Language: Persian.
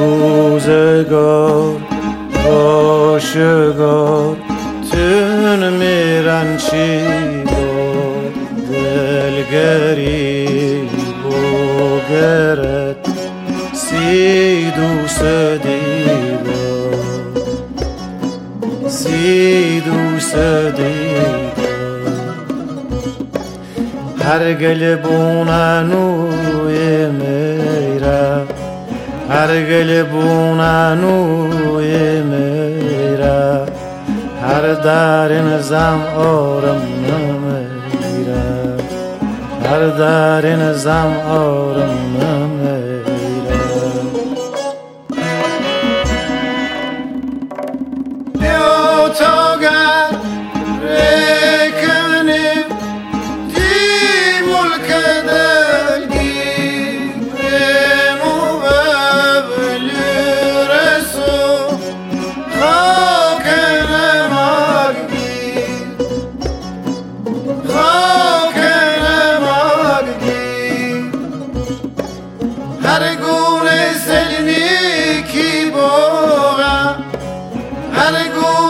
روشگار روشگار تون میرن چی با دلگری بگرد سی دوست دیدار سی دوست دیدار هر گل بونانوی میرا هر گل بونانوی میرا هر در نظام آرم نمیرا. هر در نظام آرم نمیرا. Gotta go